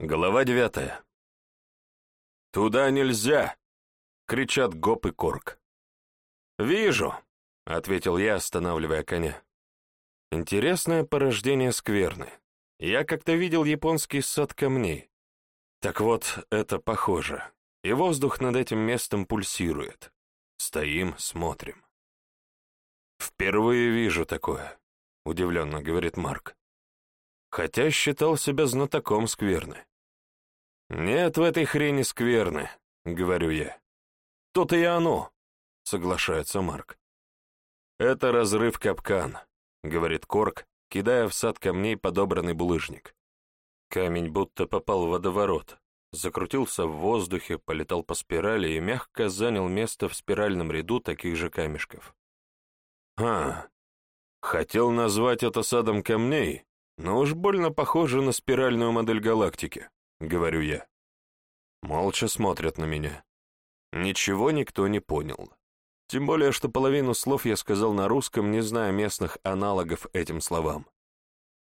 Глава девятая. «Туда нельзя!» — кричат Гоп и Корк. «Вижу», — ответил я, останавливая коня. «Интересное порождение скверны. Я как-то видел японский сад камней. Так вот, это похоже. И воздух над этим местом пульсирует. Стоим, смотрим». «Впервые вижу такое», — удивленно говорит Марк. Хотя считал себя знатоком скверны. «Нет в этой хрени скверны», — говорю я. «То-то и оно», — соглашается Марк. «Это разрыв-капкан», — говорит Корк, кидая в сад камней подобранный булыжник. Камень будто попал в водоворот, закрутился в воздухе, полетал по спирали и мягко занял место в спиральном ряду таких же камешков. «А, хотел назвать это садом камней, но уж больно похоже на спиральную модель галактики. — говорю я. Молча смотрят на меня. Ничего никто не понял. Тем более, что половину слов я сказал на русском, не зная местных аналогов этим словам.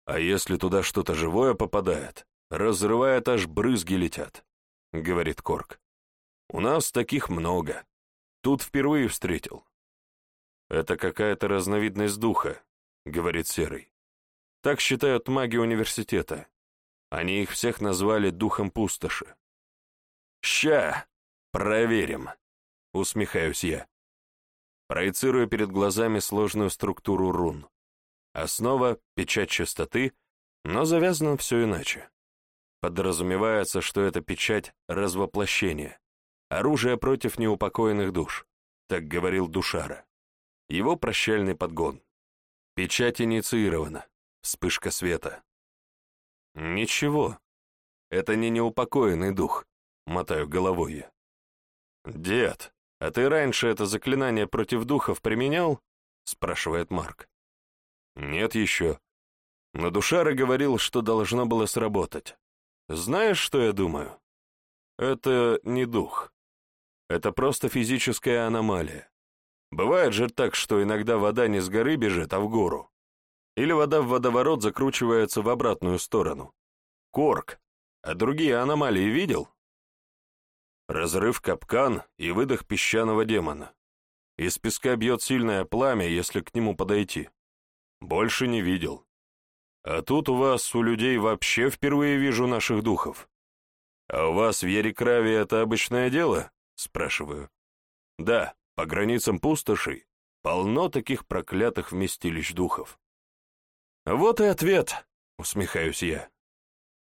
А если туда что-то живое попадает, разрывает, аж брызги летят, — говорит Корк. У нас таких много. Тут впервые встретил. Это какая-то разновидность духа, — говорит Серый. Так считают маги университета. Они их всех назвали духом пустоши. «Ща! Проверим!» — усмехаюсь я. Проецирую перед глазами сложную структуру рун. Основа — печать чистоты, но завязано все иначе. Подразумевается, что это печать развоплощения, оружие против неупокоенных душ, так говорил Душара. Его прощальный подгон. Печать инициирована, вспышка света. «Ничего. Это не неупокоенный дух», — мотаю головой я. «Дед, а ты раньше это заклинание против духов применял?» — спрашивает Марк. «Нет еще. Но Душара говорил, что должно было сработать. Знаешь, что я думаю? Это не дух. Это просто физическая аномалия. Бывает же так, что иногда вода не с горы бежит, а в гору. Или вода в водоворот закручивается в обратную сторону. Корк, а другие аномалии видел? Разрыв капкан и выдох песчаного демона. Из песка бьет сильное пламя, если к нему подойти. Больше не видел. А тут у вас, у людей, вообще впервые вижу наших духов. А у вас в Ерекраве это обычное дело? Спрашиваю. Да, по границам пустоши полно таких проклятых вместилищ духов. «Вот и ответ», — усмехаюсь я.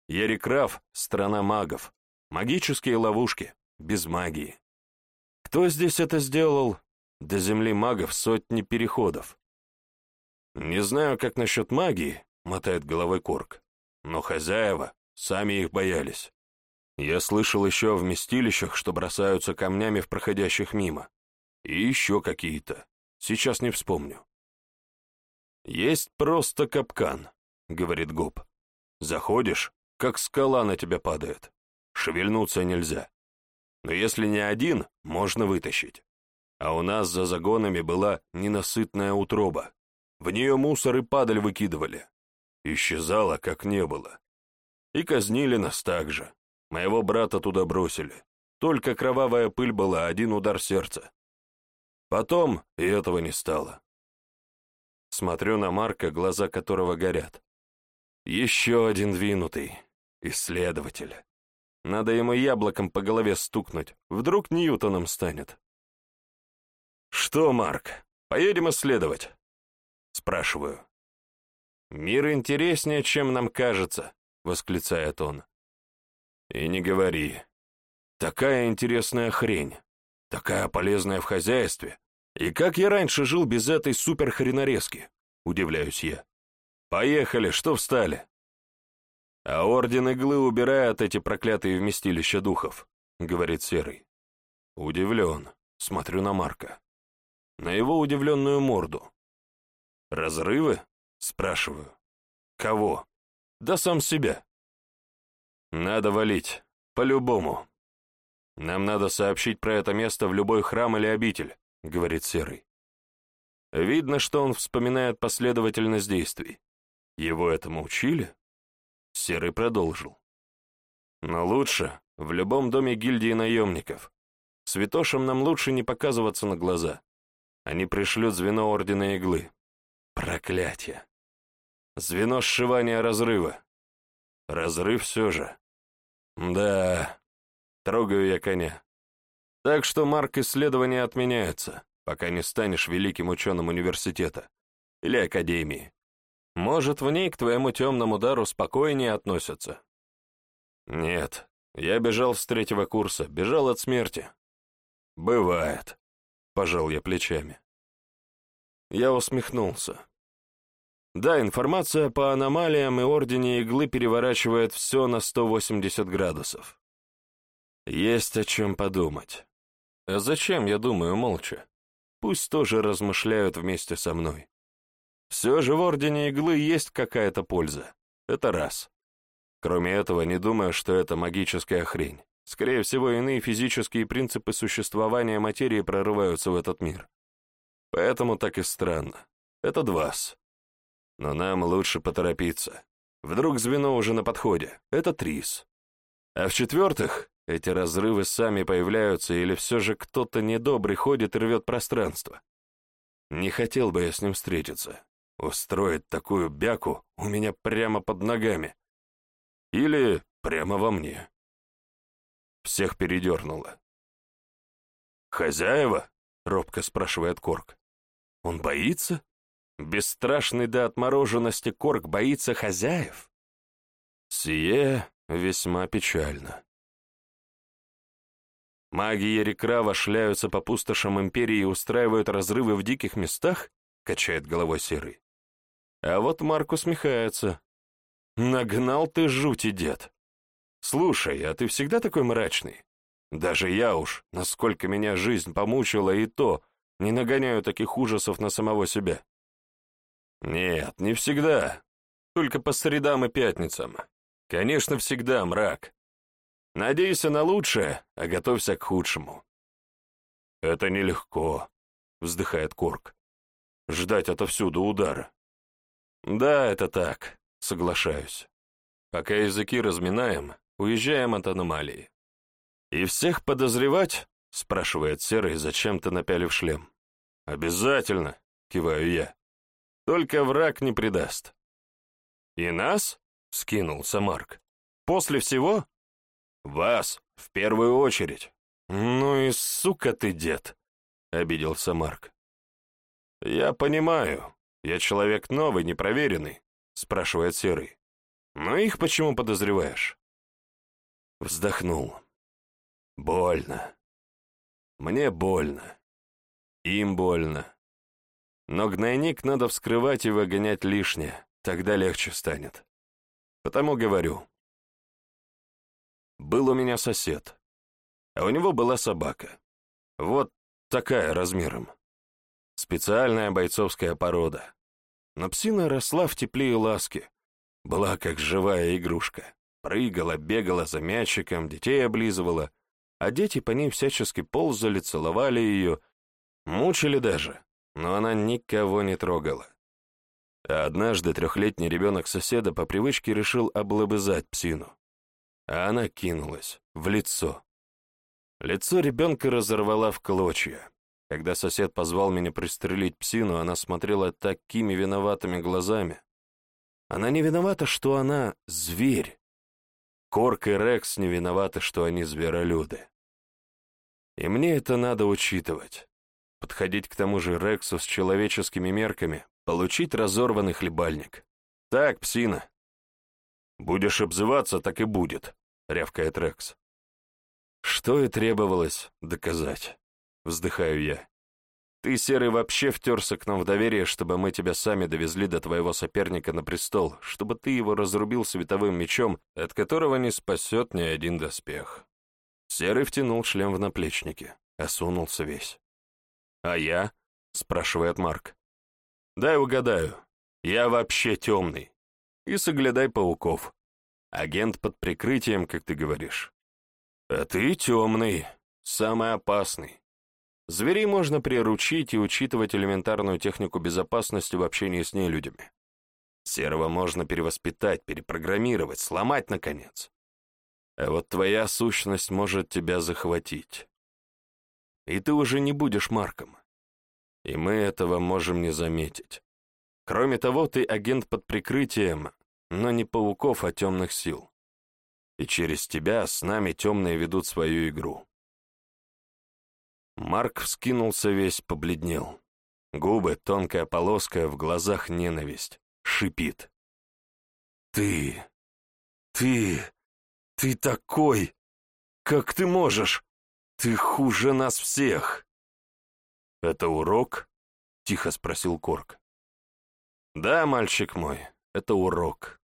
Ерекрав — страна магов. Магические ловушки, без магии. Кто здесь это сделал? До земли магов сотни переходов. Не знаю, как насчет магии, — мотает головой Корк, но хозяева сами их боялись. Я слышал еще о вместилищах, что бросаются камнями в проходящих мимо. И еще какие-то. Сейчас не вспомню. «Есть просто капкан», — говорит Гоб. «Заходишь, как скала на тебя падает. Шевельнуться нельзя. Но если не один, можно вытащить. А у нас за загонами была ненасытная утроба. В нее мусор и падаль выкидывали. Исчезало, как не было. И казнили нас так же. Моего брата туда бросили. Только кровавая пыль была, один удар сердца. Потом и этого не стало. Смотрю на Марка, глаза которого горят. Еще один двинутый. Исследователь. Надо ему яблоком по голове стукнуть. Вдруг Ньютоном станет. «Что, Марк, поедем исследовать?» Спрашиваю. «Мир интереснее, чем нам кажется», — восклицает он. «И не говори. Такая интересная хрень, такая полезная в хозяйстве, и как я раньше жил без этой суперхренорезки? Удивляюсь я. Поехали, что встали? А орден иглы убирает эти проклятые вместилища духов, говорит Серый. Удивлен, смотрю на Марка. На его удивленную морду. Разрывы? Спрашиваю. Кого? Да сам себя. Надо валить, по-любому. Нам надо сообщить про это место в любой храм или обитель. — говорит Серый. Видно, что он вспоминает последовательность действий. Его этому учили? Серый продолжил. Но лучше в любом доме гильдии наемников. Святошам нам лучше не показываться на глаза. Они пришлют звено Ордена Иглы. Проклятие! Звено сшивания разрыва. Разрыв все же. Да, трогаю я коня. Так что марк исследования отменяется, пока не станешь великим ученым университета или академии. Может, в ней к твоему темному дару спокойнее относятся? Нет, я бежал с третьего курса, бежал от смерти. Бывает, пожал я плечами. Я усмехнулся. Да, информация по аномалиям и Ордене Иглы переворачивает все на 180 градусов. Есть о чем подумать. А зачем, я думаю, молча? Пусть тоже размышляют вместе со мной. Все же в Ордене Иглы есть какая-то польза. Это раз. Кроме этого, не думаю, что это магическая хрень. Скорее всего, иные физические принципы существования материи прорываются в этот мир. Поэтому так и странно. Это двас. Но нам лучше поторопиться. Вдруг звено уже на подходе. Это трис. А в-четвертых, эти разрывы сами появляются или все же кто-то недобрый ходит и рвет пространство. Не хотел бы я с ним встретиться. Устроить такую бяку у меня прямо под ногами. Или прямо во мне. Всех передернуло. «Хозяева?» — робко спрашивает Корк. «Он боится? Бесстрашный до отмороженности Корк боится хозяев?» Сие весьма печально. Маги Ерекрава шляются по пустошам Империи и устраивают разрывы в диких местах? Качает головой Серый. А вот Марк усмехается. Нагнал ты жути, дед. Слушай, а ты всегда такой мрачный? Даже я уж, насколько меня жизнь помучила, и то не нагоняю таких ужасов на самого себя. Нет, не всегда. Только по средам и пятницам. Конечно, всегда мрак. Надейся на лучшее, а готовься к худшему. Это нелегко, вздыхает Корк. Ждать отовсюду удара. Да, это так, соглашаюсь. Пока языки разминаем, уезжаем от аномалии. И всех подозревать? спрашивает Серый, зачем-то напялив шлем. Обязательно, киваю я. Только враг не предаст. И нас? скинулся Марк. После всего? «Вас, в первую очередь». «Ну и сука ты, дед», — обиделся Марк. «Я понимаю, я человек новый, непроверенный», — спрашивает Серый. «Но их почему подозреваешь?» Вздохнул. «Больно. Мне больно. Им больно. Но гнойник надо вскрывать и выгонять лишнее, тогда легче станет. Потому говорю, был у меня сосед, а у него была собака. Вот такая размером. Специальная бойцовская порода. Но псина росла в тепле и ласке, была как живая игрушка. Прыгала, бегала за мячиком, детей облизывала, а дети по ней всячески ползали, целовали ее, мучили даже, но она никого не трогала. А однажды трехлетний ребенок соседа по привычке решил облобызать псину а она кинулась в лицо. Лицо ребенка разорвала в клочья. Когда сосед позвал меня пристрелить псину, она смотрела такими виноватыми глазами. Она не виновата, что она зверь. Корк и Рекс не виноваты, что они зверолюды. И мне это надо учитывать. Подходить к тому же Рексу с человеческими мерками, получить разорванный хлебальник. Так, псина. Будешь обзываться, так и будет рявкает Рекс. Что и требовалось доказать. Вздыхаю я. Ты, Серый, вообще втерся к нам в доверие, чтобы мы тебя сами довезли до твоего соперника на престол, чтобы ты его разрубил световым мечом, от которого не спасет ни один доспех. Серый втянул шлем в наплечники, осунулся весь. «А я?» — спрашивает Марк. «Дай угадаю. Я вообще темный. И соглядай пауков. Агент под прикрытием, как ты говоришь. А ты темный, самый опасный. Зверей можно приручить и учитывать элементарную технику безопасности в общении с нелюдями. Серого можно перевоспитать, перепрограммировать, сломать, наконец. А вот твоя сущность может тебя захватить. И ты уже не будешь Марком. И мы этого можем не заметить. Кроме того, ты агент под прикрытием, но не пауков, а темных сил. И через тебя с нами темные ведут свою игру. Марк вскинулся весь, побледнел. Губы, тонкая полоска, в глазах ненависть. Шипит. «Ты... ты... ты такой... как ты можешь? Ты хуже нас всех!» «Это урок?» — тихо спросил Корк. «Да, мальчик мой, это урок.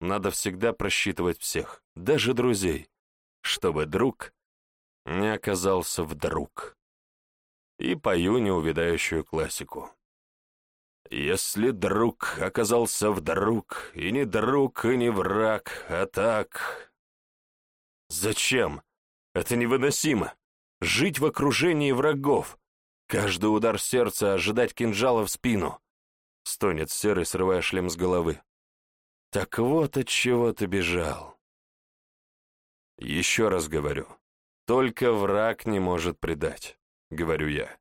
Надо всегда просчитывать всех, даже друзей, чтобы друг не оказался вдруг» и пою неувядающую классику. Если друг оказался вдруг, и не друг, и не враг, а так... Зачем? Это невыносимо. Жить в окружении врагов. Каждый удар сердца ожидать кинжала в спину. Стонет серый, срывая шлем с головы. Так вот от чего ты бежал. Еще раз говорю, только враг не может предать. — говорю я.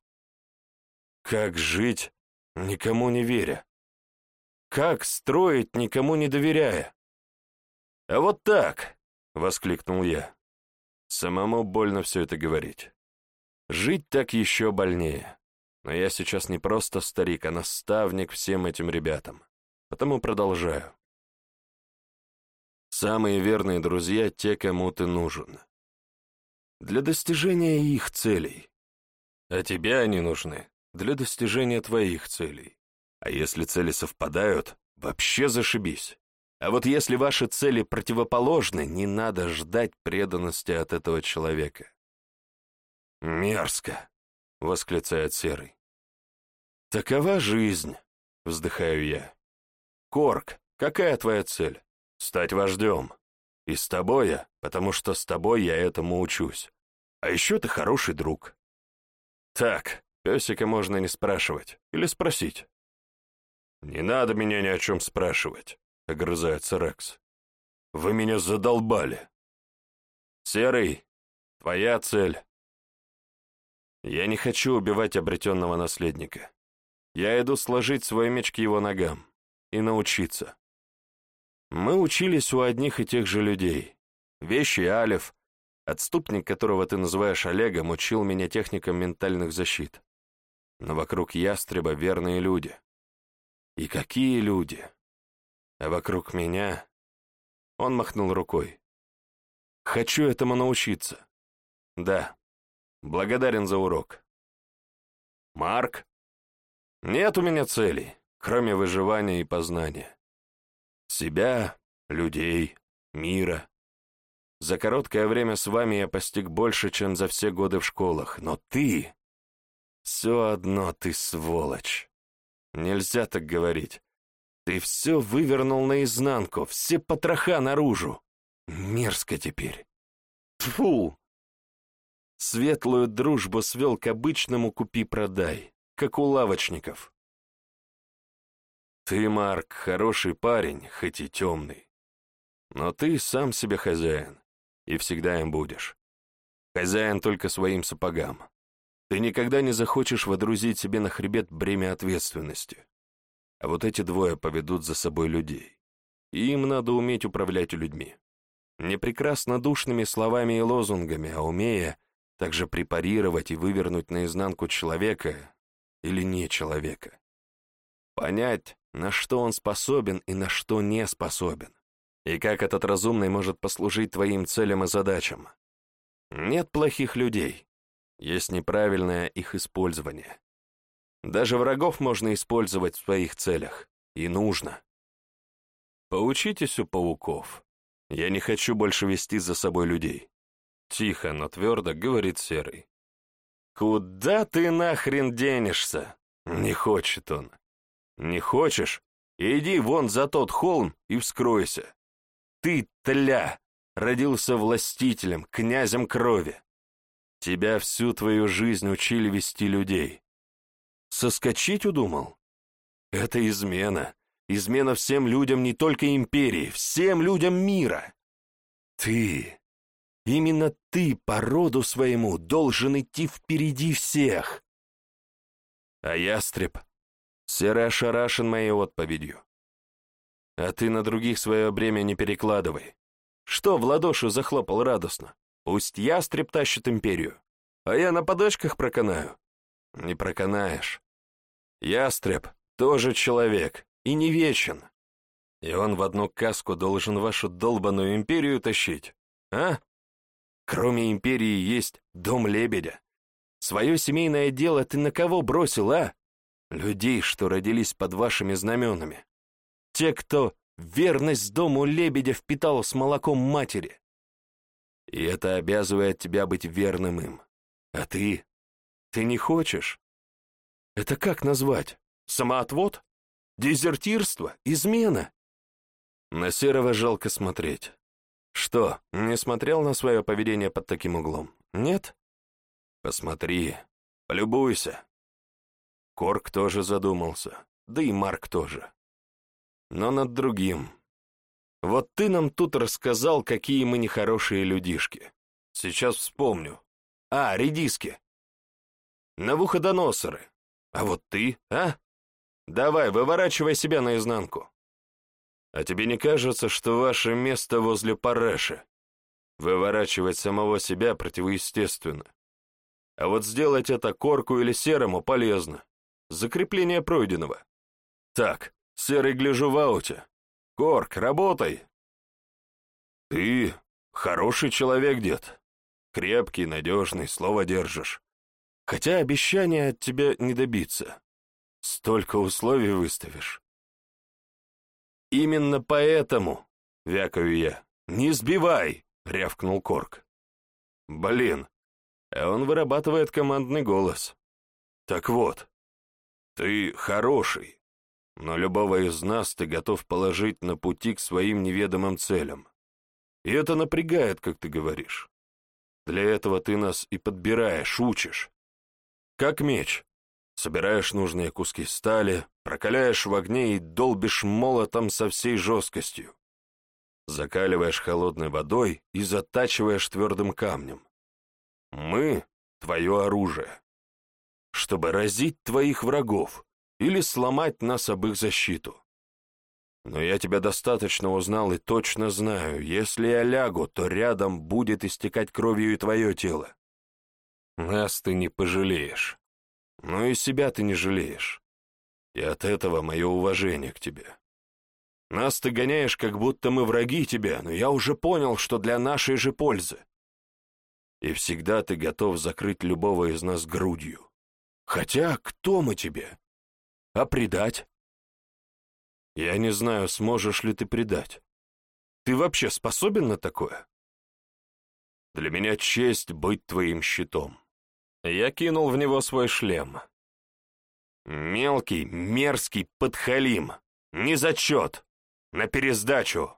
Как жить, никому не веря? Как строить, никому не доверяя? А вот так, — воскликнул я. Самому больно все это говорить. Жить так еще больнее. Но я сейчас не просто старик, а наставник всем этим ребятам. Потому продолжаю. Самые верные друзья — те, кому ты нужен. Для достижения их целей. А тебе они нужны для достижения твоих целей. А если цели совпадают, вообще зашибись. А вот если ваши цели противоположны, не надо ждать преданности от этого человека. «Мерзко!» — восклицает Серый. «Такова жизнь!» — вздыхаю я. «Корк, какая твоя цель? Стать вождем. И с тобой я, потому что с тобой я этому учусь. А еще ты хороший друг. Так, песика можно не спрашивать. Или спросить. «Не надо меня ни о чем спрашивать», — огрызается Рекс. «Вы меня задолбали». «Серый, твоя цель». «Я не хочу убивать обретенного наследника. Я иду сложить свой меч к его ногам и научиться. Мы учились у одних и тех же людей. Вещи Алиф, Отступник, которого ты называешь Олегом, учил меня техникам ментальных защит. Но вокруг ястреба верные люди. И какие люди! А вокруг меня... Он махнул рукой. Хочу этому научиться. Да. Благодарен за урок. Марк? Нет у меня целей, кроме выживания и познания. Себя, людей, мира. За короткое время с вами я постиг больше, чем за все годы в школах, но ты... Все одно ты сволочь. Нельзя так говорить. Ты все вывернул наизнанку, все потроха наружу. Мерзко теперь. Тфу! Светлую дружбу свел к обычному купи-продай, как у лавочников. Ты, Марк, хороший парень, хоть и темный. Но ты сам себе хозяин и всегда им будешь. Хозяин только своим сапогам. Ты никогда не захочешь водрузить себе на хребет бремя ответственности. А вот эти двое поведут за собой людей. И им надо уметь управлять людьми. Не прекрасно душными словами и лозунгами, а умея также препарировать и вывернуть наизнанку человека или не человека. Понять, на что он способен и на что не способен и как этот разумный может послужить твоим целям и задачам. Нет плохих людей, есть неправильное их использование. Даже врагов можно использовать в своих целях, и нужно. Поучитесь у пауков. Я не хочу больше вести за собой людей. Тихо, но твердо говорит Серый. «Куда ты нахрен денешься?» Не хочет он. «Не хочешь? Иди вон за тот холм и вскройся. Ты, тля, родился властителем, князем крови. Тебя всю твою жизнь учили вести людей. Соскочить удумал? Это измена. Измена всем людям не только империи, всем людям мира. Ты, Именно ты по роду своему должен идти впереди всех. А ястреб серый ошарашен моей отповедью. А ты на других свое бремя не перекладывай. Что в ладошу захлопал радостно? Пусть ястреб тащит империю, а я на подочках проканаю. Не проканаешь. Ястреб тоже человек и не вечен. И он в одну каску должен вашу долбаную империю тащить, а? Кроме империи есть дом лебедя. Свое семейное дело ты на кого бросил, а? Людей, что родились под вашими знаменами. Те, кто верность дому лебедя впитал с молоком матери. И это обязывает тебя быть верным им. А ты? Ты не хочешь? Это как назвать? Самоотвод? Дезертирство? Измена? На Серого жалко смотреть. Что, не смотрел на свое поведение под таким углом? Нет? Посмотри, полюбуйся. Корк тоже задумался, да и Марк тоже. Но над другим. Вот ты нам тут рассказал, какие мы нехорошие людишки. Сейчас вспомню. А, редиски. Навуходоносоры. А вот ты, а? Давай, выворачивай себя наизнанку. А тебе не кажется, что ваше место возле Пареши? Выворачивать самого себя противоестественно. А вот сделать это корку или серому полезно. Закрепление пройденного. Так, серый гляжу в ауте. Корк, работай. Ты хороший человек, дед. Крепкий, надежный, слово держишь. Хотя обещания от тебя не добиться. Столько условий выставишь. «Именно поэтому», — вякаю я, — «не сбивай», — рявкнул Корк. «Блин, а он вырабатывает командный голос. Так вот, ты хороший, но любого из нас ты готов положить на пути к своим неведомым целям. И это напрягает, как ты говоришь. Для этого ты нас и подбираешь, учишь. Как меч. Собираешь нужные куски стали, прокаляешь в огне и долбишь молотом со всей жесткостью. Закаливаешь холодной водой и затачиваешь твердым камнем. Мы — твое оружие. Чтобы разить твоих врагов или сломать нас об их защиту. Но я тебя достаточно узнал и точно знаю, если я лягу, то рядом будет истекать кровью и твое тело. Нас ты не пожалеешь. Но и себя ты не жалеешь. И от этого мое уважение к тебе. Нас ты гоняешь, как будто мы враги тебе, но я уже понял, что для нашей же пользы. И всегда ты готов закрыть любого из нас грудью. Хотя кто мы тебе? А предать? Я не знаю, сможешь ли ты предать. Ты вообще способен на такое? Для меня честь быть твоим щитом. Я кинул в него свой шлем. Мелкий, мерзкий подхалим. Не зачет. На пересдачу.